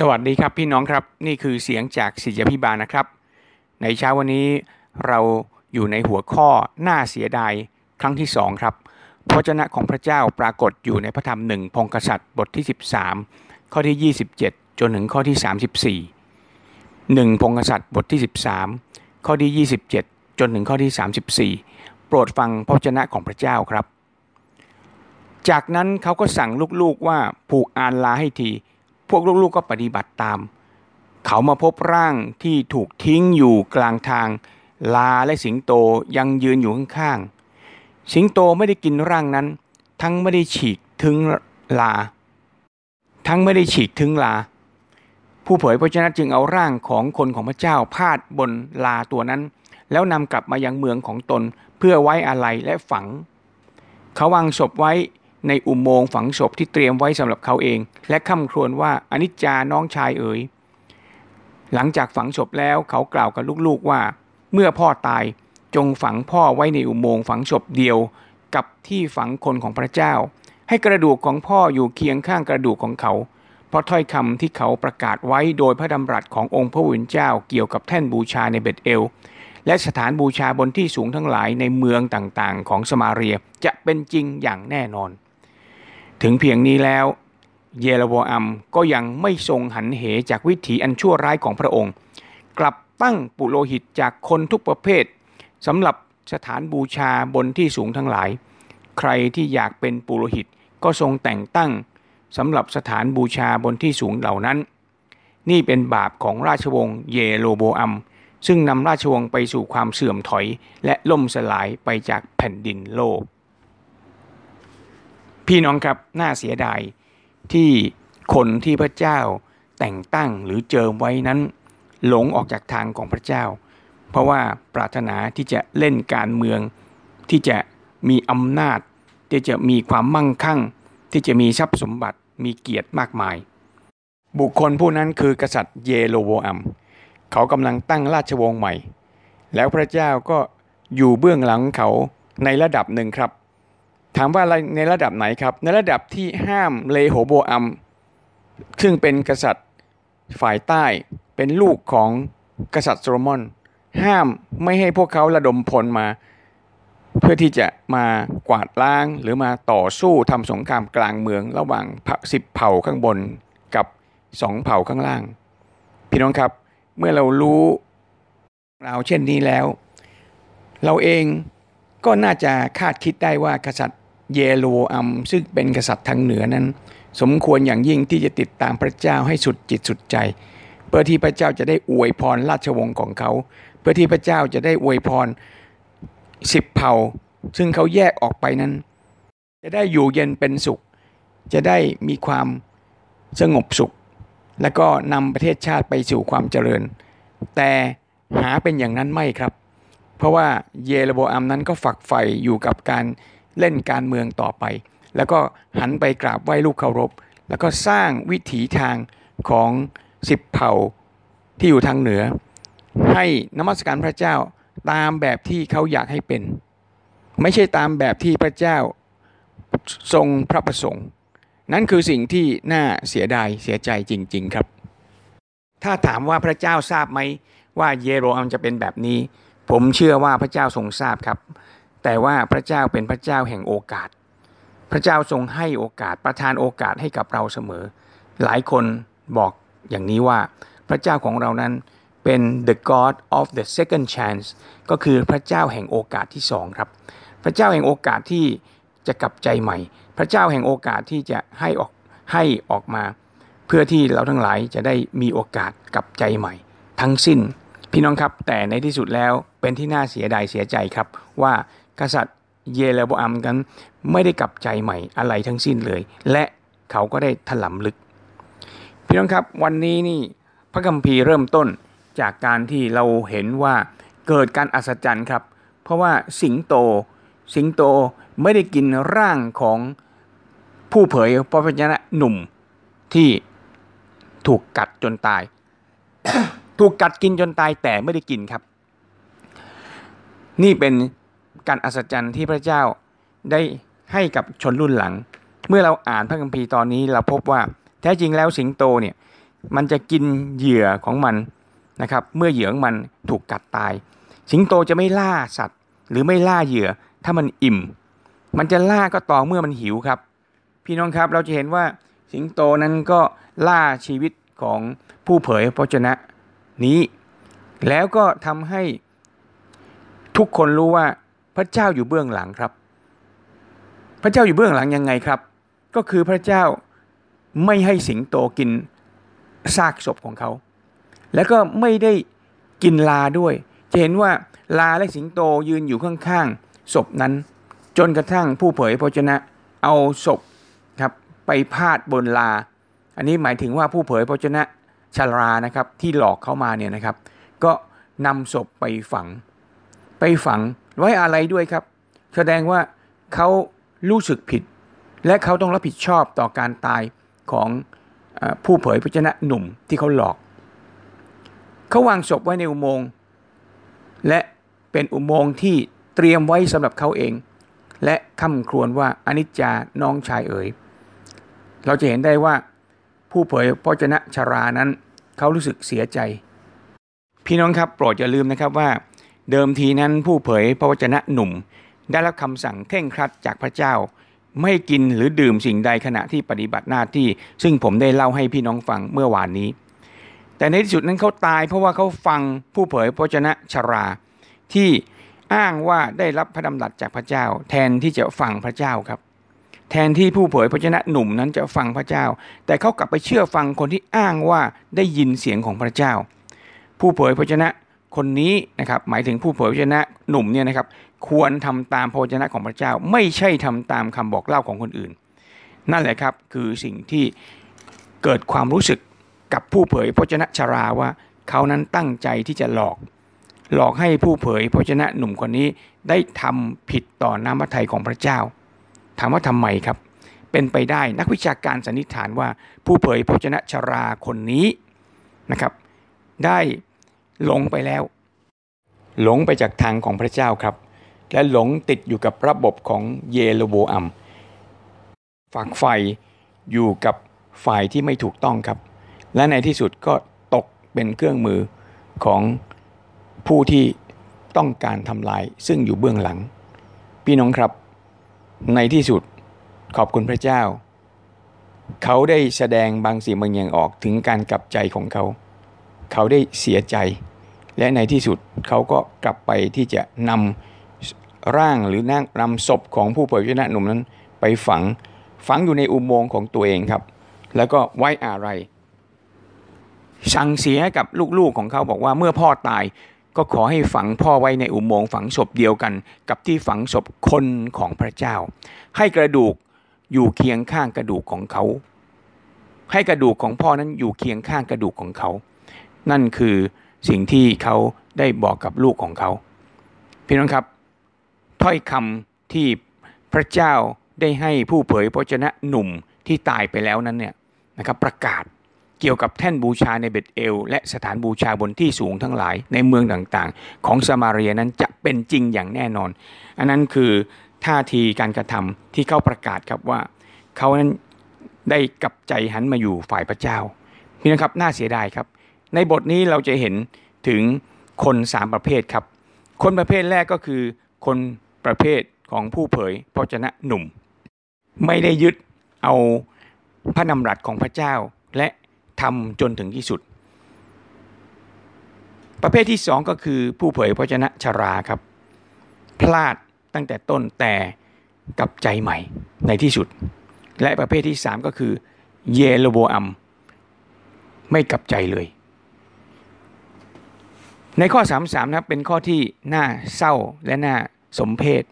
สวัสดีครับพี่น้องครับนี่คือเสียงจากศิษยพิบาลนะครับ ในเช้าวันนี้เราอยู่ในหัวข้อหน้าเสียดายครั้งที่สองครับพระเจ้าของพระเจ้าปรากฏอยู่ในพระธรรมหนึ่งพงกษัตริย์บทที่ 13 ข้อที่ 27 จนถึงข้อที่ 34หนึ่งพงกษัตริย์บทที่ 13 ข้อที่ 27 จนถึงข้อที่ 34 โปรดฟังพระเจ้าของพระเจ้าครับ จากนั้นเขาก็สั่งลูกๆว่าผูกอานลาให้ที พวกลูกๆก็ปฏิบัติตาม เขามาพบร่างที่ถูกทิ้งอยู่กลางทาง ลาและสิงโตยังยืนอยู่ข้างๆ สิงโตไม่ได้กินร่างนั้น ทั้งไม่ได้ฉีกถึงลา ทั้งไม่ได้ฉีกถึงลา ผู้เผยพระชนะจึงเอาร่างของคนของพระเจ้าพาดบนลาตัวนั้น แล้วนำกลับมายังเมืองของตนเพื่อไว้อาลัยและฝัง เขาวางศพไว้ ในอุโมงค์ฝังศพที่เตรียมไว้สำหรับเขาเอง และค่ำครวญว่าอนิจจาน้องชายเอ๋ยหลังจากฝังศพแล้วเขากล่าวกับลูกๆว่า เมื่อพ่อตายจงฝังพ่อไว้ในอุโมงค์ฝังศพเดียวกับที่ฝังคนของพระเจ้า ให้กระดูกของพ่ออยู่เคียงข้างกระดูกของเขา เพราะถ้อยคำที่เขาประกาศไว้โดยพระดำรัสขององค์พระผู้เป็นเจ้าเกี่ยวกับแท่นบูชาในเบตเอล และสถานบูชาบนที่สูงทั้งหลายในเมืองต่างๆ ของสมาเรียจะเป็นจริงอย่างแน่นอน ถึงเพียงนี้แล้ว เยโรโบอัมก็ยังไม่ทรงหันเหจากวิถีอันชั่วร้ายของพระองค์ กลับตั้งปุโรหิตจากคนทุกประเภทสำหรับสถานบูชาบนที่สูงทั้งหลาย ใครที่อยากเป็นปุโรหิตก็ทรงแต่งตั้งสำหรับสถานบูชาบนที่สูงเหล่านั้น นี่เป็นบาปของราชวงศ์เยโรโบอัมซึ่งนำราชวงศ์ไปสู่ความเสื่อมถอย และล่มสลายไปจากแผ่นดินโลก พี่น้องครับน่าเสียดายที่คนที่พระเจ้าแต่งตั้งหรือเจิมไว้นั้น หลงออกจากทางของพระเจ้า เพราะว่าปรารถนาที่จะเล่นการเมือง ที่จะมีอำนาจ ที่จะมีความมั่งคั่ง ที่จะมีทรัพย์สมบัติมีเกียรติมากมาย บุคคลผู้นั้นคือกษัตริย์เยโรโบอัม เขากำลังตั้งราชวงศ์ใหม่ แล้วพระเจ้าก็อยู่เบื้องหลังเขาในระดับหนึ่งครับ ถามว่าในระดับไหนครับ ในระดับที่ห้ามเลโฮโบอัม ซึ่งเป็นกษัตริย์ฝ่ายใต้เป็นลูกของกษัตริย์โซโลมอน ห้ามไม่ให้พวกเขาระดมพลมา เพื่อที่จะมากวาดล้างหรือมาต่อสู้ทำสงครามกลางเมือง ระหว่างสิบเผ่าข้างบนกับสองเผ่าข้างล่าง พี่น้องครับเมื่อเรารู้เราเช่นนี้แล้ว เราเองก็น่าจะคาดคิดได้ว่ากษัตริย์ เยโรอัมซึ่งเป็นกษัตริย์ทางเหนือนั้น สมควรอย่างยิ่งที่จะติดตามพระเจ้าให้สุดจิตสุดใจ เพื่อที่พระเจ้าจะได้อวยพรราชวงศ์ของเขา เพื่อที่พระเจ้าจะได้อวยพรสิบเผ่า ซึ่งเขาแยกออกไปนั้น จะได้อยู่เย็นเป็นสุข จะได้มีความสงบสุข และก็นำประเทศชาติไปสู่ความเจริญ แต่หาเป็นอย่างนั้นไม่ครับ เพราะว่าเยโรโบอัมนั้นก็ฝักใฝ่อยู่กับการ เล่นการเมืองต่อไป แล้วก็หันไปกราบไหว้ลูกเคารพ แล้วก็สร้างวิถีทางของสิบเผ่าที่อยู่ทางเหนือ ให้นมัสการพระเจ้าตามแบบที่เขาอยากให้เป็น ไม่ใช่ตามแบบที่พระเจ้าทรงพระประสงค์ นั่นคือสิ่งที่น่าเสียดายเสียใจจริง ๆครับ ถ้าถามว่าพระเจ้าทราบไหมว่าเยโรอัมจะเป็นแบบนี้ ผมเชื่อว่าพระเจ้าทรงทราบครับ แต่ว่าพระเจ้าเป็นพระเจ้าแห่งโอกาส พระเจ้าทรงให้โอกาสประทานโอกาสให้กับเราเสมอ หลายคนบอกอย่างนี้ว่าพระเจ้าของเรานั้นเป็น the God of the second chance ก็คือพระเจ้าแห่งโอกาสที่สองครับ พระเจ้าแห่งโอกาสที่จะกลับใจใหม่ พระเจ้าแห่งโอกาสที่จะให้ออกให้ออกมา เพื่อที่เราทั้งหลายจะได้มีโอกาสกลับใจใหม่ ทั้งสิ้น พี่น้องครับแต่ในที่สุดแล้วเป็นที่น่าเสียดายเสียใจครับว่า กษัตริย์เยเลโบอัมกันไม่ได้กลับใจใหม่อะไรทั้งสิ้นเลย และเขาก็ได้ถลำลึก พี่น้องครับวันนี้นี่พระคัมภีร์เริ่มต้นจากการที่เราเห็นว่าเกิดการอัศจรรย์ครับ เพราะว่าสิงโตสิงโตไม่ได้กินร่างของผู้เผยพระวจนะหนุ่มที่ถูกกัดจนตาย ถูกกัดกินจนตายแต่ไม่ได้กินครับ นี่เป็น การอัศจรรย์ที่พระเจ้าได้ให้กับชนรุ่นหลัง เมื่อเราอ่านพระคัมภีร์ตอนนี้เราพบว่าแท้จริงแล้วสิงโตเนี่ยมันจะกินเหยื่อของมันนะครับ เมื่อเหยื่อของมันถูกกัดตาย สิงโตจะไม่ล่าสัตว์ หรือไม่ล่าเหยื่อถ้ามันอิ่ม มันจะล่าก็ต่อเมื่อมันหิวครับ พี่น้องครับเราจะเห็นว่าสิงโตนั้นก็ล่าชีวิตของผู้เผยพระชนะนี้ แล้วก็ทำให้ทุกคนรู้ว่า พระเจ้าอยู่เบื้องหลังครับ พระเจ้าอยู่เบื้องหลังยังไงครับ ก็คือพระเจ้าไม่ให้สิงโตกินซากศพของเขา แล้วก็ไม่ได้กินลาด้วย จะเห็นว่าลาและสิงโตยืนอยู่ข้างๆศพนั้น จนกระทั่งผู้เผยพระชนะเอาศพครับไปพาดบนลา อันนี้หมายถึงว่าผู้เผยพระชนะชารานะครับที่หลอกเขามาเนี่ยนะครับ ก็นำศพไปฝัง ไปฝังไว้อะไรด้วยครับ แสดงว่าเขารู้สึกผิด และเขาต้องรับผิดชอบต่อการตายของผู้เผยพระชนะหนุ่มที่เขาหลอก เขาวางศพไว้ในอุโมงค์และเป็นอุโมงค์ที่เตรียมไว้สำหรับเขาเอง และคำครวญว่าอนิจจาน้องชายเอ๋ยเราจะเห็นได้ว่าผู้เผยพระชนะชารานั้น เขารู้สึกเสียใจ พี่น้องครับโปรดอย่าลืมนะครับว่า เดิมทีนั้นผู้เผยพระวจนะหนุ่ม ได้รับคำสั่งเข่งครัดจากพระเจ้า ไม่กินหรือดื่มสิ่งใดขณะที่ปฏิบัติหน้าที่ ซึ่งผมได้เล่าให้พี่น้องฟังเมื่อวานนี้ แต่ในที่สุดนั้นเขาตายเพราะว่าเขาฟังผู้เผยพระชนะชรา ที่อ้างว่าได้รับพระดำรัสจากพระเจ้า แทนที่จะฟังพระเจ้าครับ แทนที่ผู้เผยพระชนะหนุ่มนั้นจะฟังพระเจ้า แต่เขากลับไปเชื่อฟังคนที่อ้างว่าได้ยินเสียงของพระเจ้า ผู้เผยพระชนะ คนนี้นะครับหมายถึงผู้เผยพระชนะหนุ่มเนี่ยนะครับควรทำตามพระวจนะของพระเจ้า ไม่ใช่ทำตามคำบอกเล่าของคนอื่น นั่นแหละครับคือสิ่งที่เกิดความรู้สึกกับผู้เผยพระวจนะชราว่า เขานั้นตั้งใจที่จะหลอก หลอกให้ผู้เผยพระวจนะหนุ่มคนนี้ได้ทำผิดต่อน้ำพระทัยของพระเจ้า ถามว่าทำไมครับ เป็นไปได้นักวิชาการสันนิษฐานว่าผู้เผยพระวจนะชราคนนี้นะครับได้ หลงไปแล้ว หลงไปจากทางของพระเจ้าครับ และหลงติดอยู่กับระบบของเยโรโบอัมฝักไฟอยู่กับฝ่ายที่ไม่ถูกต้องครับ และในที่สุดก็ตกเป็นเครื่องมือของผู้ที่ต้องการทำลายซึ่งอยู่เบื้องหลัง พี่น้องครับ ในที่สุดขอบคุณพระเจ้า เขาได้แสดงบางสิ่งบางอย่างออกถึงการกลับใจของเขา เขาได้เสียใจ และในที่สุดเขาก็กลับไปที่จะนำร่างหรือนั่งนำศพของผู้เผยพระชนะหนุ่มนั้น ไปฝังฝังอยู่ในอุโมงค์ของตัวเองครับ แล้วก็ไว้อะไรสั่งเสียกับลูกๆของเขาบอกว่าเมื่อพ่อตายก็ขอให้ฝังพ่อไว้ในอุโมงค์ฝังศพเดียวกัน กับที่ฝังศพคนของพระเจ้า ให้กระดูกอยู่เคียงข้างกระดูกของเขา ให้กระดูกของพ่อนั้นอยู่เคียงข้างกระดูกของเขา นั่นคือสิ่งที่เขาได้บอกกับลูกของเขาพี่น้องครับ ถ้อยคำที่พระเจ้าได้ให้ผู้เผยพระชนะหนุ่มที่ตายไปแล้วนั้นเนี่ยนะครับประกาศเกี่ยวกับแท่นบูชาในเบตเอล และสถานบูชาบนที่สูงทั้งหลายในเมืองต่างๆ ของสมาเรียนั้นจะเป็นจริงอย่างแน่นอน อันนั้นคือท่าทีการกระทำที่เขาประกาศครับว่า เขานั้นได้กลับใจหันมาอยู่ฝ่ายพระเจ้าพี่นะครับน่าเสียดายครับ ในบทนี้เราจะเห็นถึงคนสามประเภทครับ คนประเภทแรกก็คือ คนประเภทของผู้เผยพระชนะหนุ่ม ไม่ได้ยึดเอาพระนำรัสของพระเจ้าและทำจนถึงที่สุด ประเภทที่สองก็คือผู้เผยพระชนะชราครับ พลาดตั้งแต่ต้นแต่กับใจใหม่ในที่สุด และประเภทที่สามก็คือเยโรโบอัมไม่กลับใจเลย ในข้อ 33นะครับเป็นข้อที่น่าเศร้าและน่าสมเพศ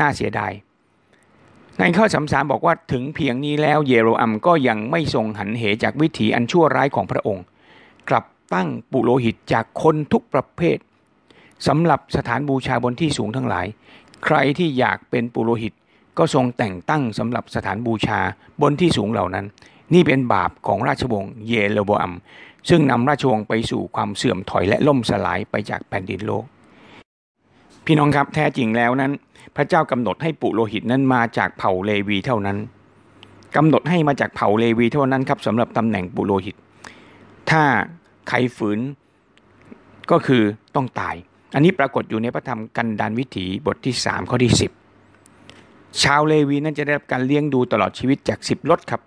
น่าเสียดาย ในข้อสำสามบอกว่าถึงเพียงนี้แล้วเยโรอัมก็ยังไม่ทรงหันเหจากวิถีอันชั่วร้ายของพระองค์ กลับตั้งปุโรหิตจากคนทุกประเภทสำหรับสถานบูชาบนที่สูงทั้งหลาย ใครที่อยากเป็นปุโรหิตก็ทรงแต่งตั้งสำหรับสถานบูชาบนที่สูงเหล่านั้น นี่เป็นบาปของราชวงศ์เยโรโบอัม ซึ่งนำราชวงศ์ไปสู่ความเสื่อมถอยและล่มสลายไปจากแผ่นดินโลก พี่น้องครับแท้จริงแล้วนั้น พระเจ้ากำหนดให้ปุโรหิตนั้นมาจากเผ่าเลวีเท่านั้นกำหนดให้มาจากเผ่าเลวีเท่านั้นครับสำหรับตำแหน่งปุโรหิต ถ้าใครฝืนก็คือต้องตาย อันนี้ปรากฏอยู่ในพระธรรมกันดานวิถีบทที่ 3 ข้อที่ 10 ชาวเลวีนั้นจะได้รับการเลี้ยงดูตลอดชีวิตจาก 10รถครับ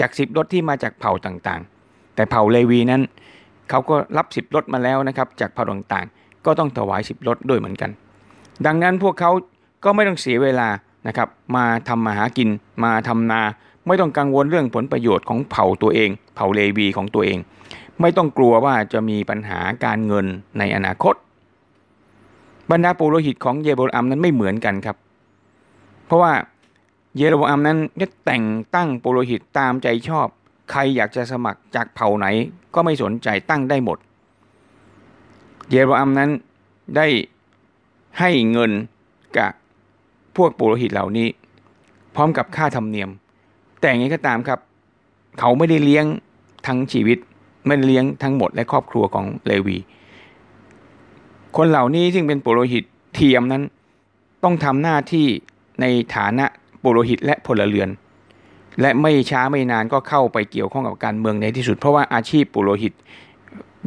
จาก 10รถที่มาจากเผ่าต่างๆ แต่เผ่าเลวีนั้นเขาก็รับ10รถมาแล้วนะครับจากเผ่าต่างๆ ก็ต้องถวาย10รถด้วยเหมือนกัน ดังนั้นพวกเขาก็ไม่ต้องเสียเวลานะครับมาทำมาหากินมาทำนาไม่ต้องกังวลเรื่องผลประโยชน์ของเผ่าตัวเอง เผ่าเลวีของตัวเอง ไม่ต้องกลัวว่าจะมีปัญหาการเงินในอนาคต บรรดาปุโรหิตของเยโบอัมนั้นไม่เหมือนกันครับ เพราะว่าเยโรอัมนั้นก็แต่งตั้งปุโรหิตตามใจชอบ ใครอยากจะสมัครจากเผ่าไหนก็ไม่สนใจตั้งได้หมด เยโรอัมนั้นได้ให้เงินกับพวกปุโรหิตเหล่านี้ พร้อมกับค่าธรรมเนียม แต่อย่างนี้ก็ตามครับ เขาไม่ได้เลี้ยงทั้งชีวิต ไม่ได้เลี้ยงทั้งหมดและครอบครัวของเลวี คนเหล่านี้ซึ่งเป็นปุโรหิตเทียมนั้น ต้องทำหน้าที่ในฐานะปุโรหิตและพลเรือน และไม่ช้าไม่นานก็เข้าไปเกี่ยวข้องกับการเมืองในที่สุด เพราะว่าอาชีพปุโรหิต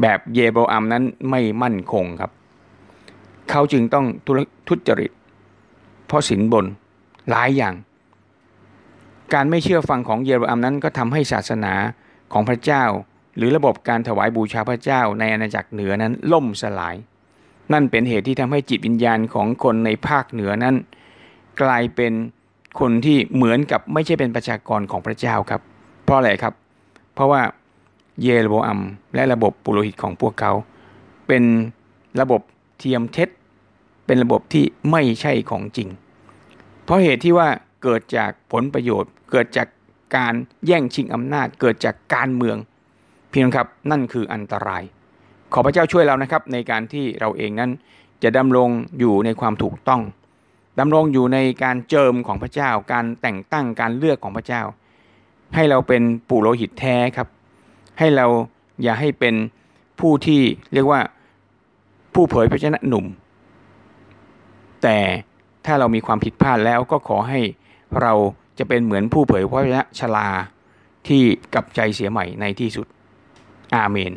แบบเยโบอัมนั้นไม่มั่นคงครับ เขาจึงต้องทุจริต เพราะสินบนหลายอย่าง การไม่เชื่อฟังของเยโรอัมนั้นก็ทำให้ศาสนาของพระเจ้า หรือระบบการถวายบูชาพระเจ้าในอาณาจักรเหนือนั้นล่มสลาย นั่นเป็นเหตุที่ทำให้จิตวิญญาณของคนในภาคเหนือนั้น กลายเป็น คนที่เหมือนกับไม่ใช่เป็นประชากรของพระเจ้าครับ เพราะอะไรครับ เพราะว่าเยโรอัมและระบบปุโรหิตของพวกเขา เป็นระบบเทียมเท็จ เป็นระบบที่ไม่ใช่ของจริง เพราะเหตุที่ว่าเกิดจากผลประโยชน์ เกิดจากการแย่งชิงอำนาจ เกิดจากการเมืองเพียงครับนั่นคืออันตราย ขอพระเจ้าช่วยเรานะครับในการที่เราเองนั้นจะดำรงอยู่ในความถูกต้อง ดำรงอยู่ในการเจิมของพระเจ้า การแต่งตั้งการเลือกของพระเจ้า ให้เราเป็นปุโรหิตแท้ครับ ให้เราอย่าให้เป็นผู้ที่เรียกว่าผู้เผยพระชนะหนุ่ม แต่ถ้าเรามีความผิดพลาดแล้วก็ขอให้เราจะเป็นเหมือนผู้เผยพระชลาที่กลับใจเสียใหม่ในที่สุด อาเมน